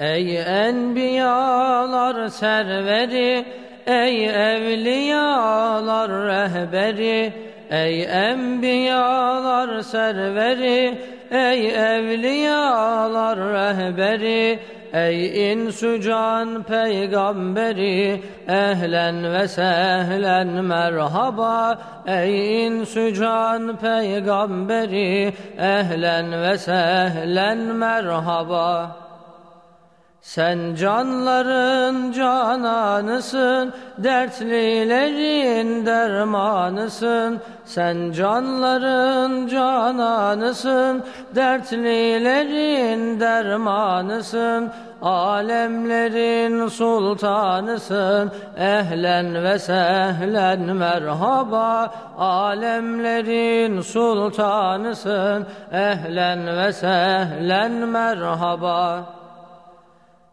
Ey enbiyalar serveri, ey evliyalar rehberi, ey enbiyalar serveri, ey evliyalar rehberi, ey insücan peygamberi, ehlen ve sehlen merhaba, ey insücan peygamberi, ehlen ve sehlen merhaba. Sen canların cananısın, dertlilerin dermanısın. Sen canların cananısın, dertlilerin dermanısın. Alemlerin sultanısın, ehlen ve sehlen merhaba. Alemlerin sultanısın, ehlen ve sehlen merhaba.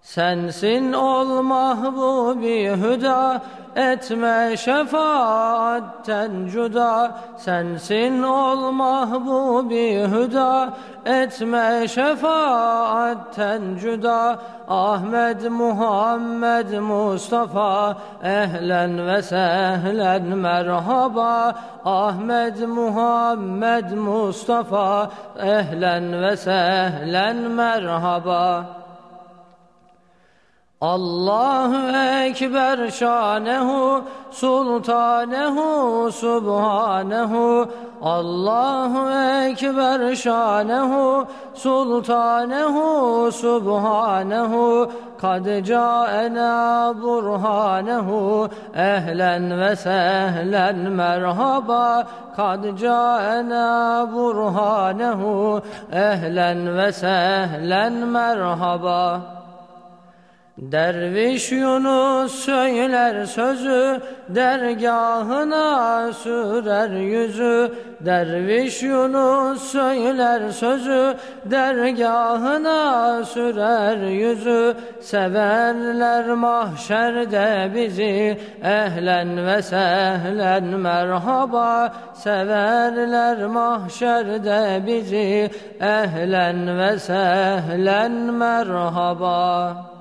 Sensin ol mahbubi hüda etme şefaatten cüda Sensin ol mahbubi hüda etme şefaatten cüda Ahmet Muhammed Mustafa ehlen ve sehlen merhaba. Ahmet Muhammed Mustafa ehlen ve sehlen merhaba Allahu Ekber şanehu sultanehu subhanehu. Allahu Ekber şanehu sultanehu subhanehu. Kad caena burhanehu ehlen ve sehlen merhaba. Kad caena burhanehu ehlen ve sehlen merhaba Derviş Yunus söyler sözü, dergahına sürer yüzü. Derviş Yunus söyler sözü, dergahına sürer yüzü. Severler mahşerde bizi, ehlen ve sehlen merhaba. Severler mahşerde bizi, ehlen ve sehlen merhaba.